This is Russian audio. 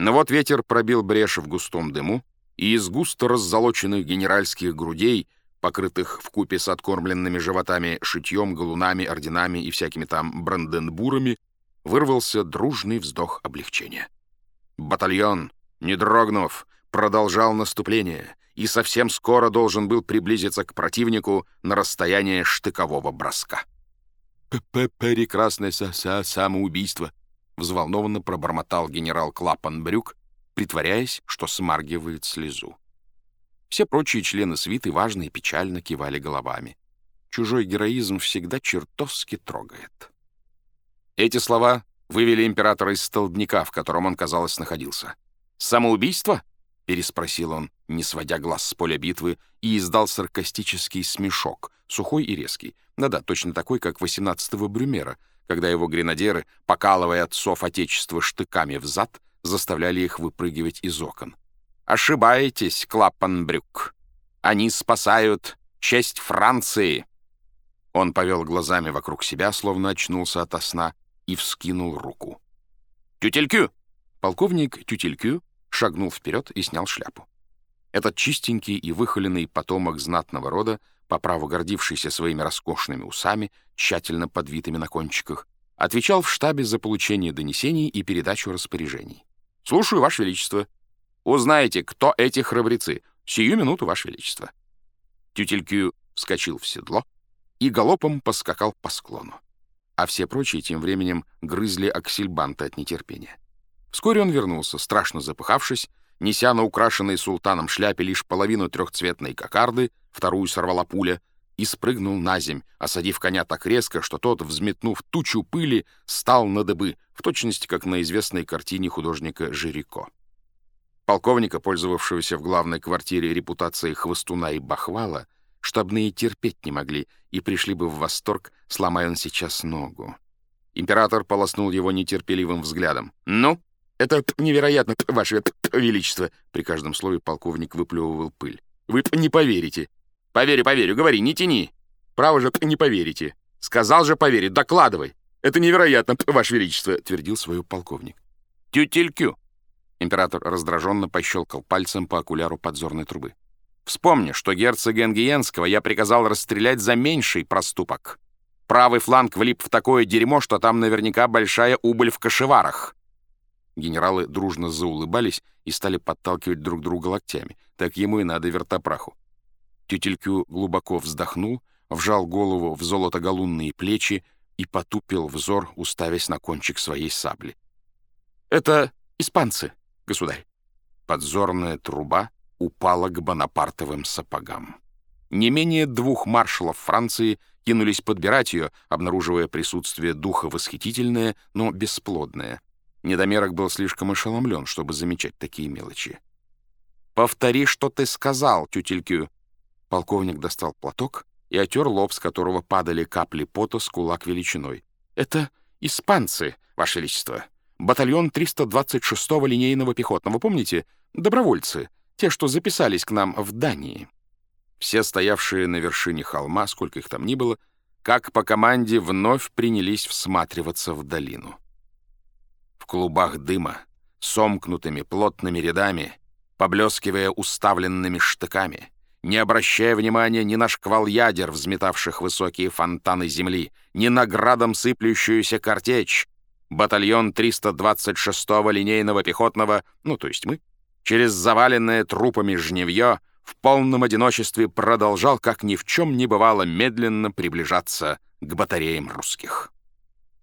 Но вот ветер пробил брешь в густом дыму, и из густо раззолоченных генеральских грудей, покрытых в купе с откормленными животами шитьем, галунами, орденами и всякими там бранденбурами, вырвался дружный вздох облегчения. Батальон, не дрогнув, продолжал наступление и совсем скоро должен был приблизиться к противнику на расстояние штыкового броска. «Прекрасное самоубийство!» — взволнованно пробормотал генерал Клапанбрюк, притворяясь, что смаргивает слезу. Все прочие члены свиты важно и печально кивали головами. Чужой героизм всегда чертовски трогает. Эти слова вывели императора из столбняка, в котором он, казалось, находился. «Самоубийство?» — переспросил он, не сводя глаз с поля битвы, и издал саркастический смешок, сухой и резкий. Да-да, точно такой, как 18-го Брюмера, когда его гренадеры, покалывая отцов Отечества штыками в зад, заставляли их выпрыгивать из окон. «Ошибаетесь, Клаппанбрюк. Они спасают честь Франции!» Он повел глазами вокруг себя, словно очнулся ото сна, и вскинул руку. «Тютелькю!» Полковник Тютелькю шагнул вперед и снял шляпу. Этот чистенький и выхоленный потомок знатного рода, по праву гордившийся своими роскошными усами, тщательно подвитыми на кончиках, отвечал в штабе за получение донесений и передачу распоряжений. «Слушаю, Ваше Величество. Узнаете, кто эти храбрецы. Сию минуту, Ваше Величество». Тютелькю вскочил в седло и галопом поскакал по склону. А все прочие тем временем грызли аксельбанты от нетерпения. Вскоре он вернулся, страшно запыхавшись, неся на украшенной султаном шляпе лишь половину трехцветной кокарды, вторую сорвала пуля, и спрыгнул на земь, осадив коня так резко, что тот, взметнув тучу пыли, стал на дыбы, в точности как на известной картине художника Жирико. Полковника, пользовавшегося в главной квартире репутацией хвостуна и бахвала, штабные терпеть не могли и пришли бы в восторг, сломая он сейчас ногу. Император полоснул его нетерпеливым взглядом. «Ну, это невероятно, Ваше Величество!» При каждом слове полковник выплевывал пыль. «Вы не поверите!» «Поверю, поверю, говори, не тяни!» «Право же, не поверите!» «Сказал же поверить, докладывай!» «Это невероятно, Ваше Величество!» — твердил свой полковник. «Тютелькю!» Император раздраженно пощелкал пальцем по окуляру подзорной трубы. «Вспомни, что герцога Энгиенского я приказал расстрелять за меньший проступок. Правый фланг влип в такое дерьмо, что там наверняка большая убыль в кошеварах. Генералы дружно заулыбались и стали подталкивать друг друга локтями. Так ему и надо вертопраху. Тютелькю глубоко вздохнул, вжал голову в золотоголунные плечи и потупил взор, уставясь на кончик своей сабли. «Это испанцы, государь». Подзорная труба упала к бонапартовым сапогам. Не менее двух маршалов Франции кинулись подбирать ее, обнаруживая присутствие духа восхитительное, но бесплодное — Недомерок был слишком ошеломлен, чтобы замечать такие мелочи. «Повтори, что ты сказал, тютелькю!» Полковник достал платок и отер лоб, с которого падали капли пота с кулак величиной. «Это испанцы, Ваше Величество. Батальон 326-го линейного пехотного, помните? Добровольцы, те, что записались к нам в Дании». Все стоявшие на вершине холма, сколько их там ни было, как по команде вновь принялись всматриваться в долину клубах дыма, сомкнутыми плотными рядами, поблескивая уставленными штыками, не обращая внимания ни на шквал ядер, взметавших высокие фонтаны земли, ни на градом сыплющуюся картечь, батальон 326-го линейного пехотного, ну, то есть мы, через заваленное трупами жневье, в полном одиночестве продолжал, как ни в чем не бывало, медленно приближаться к батареям русских.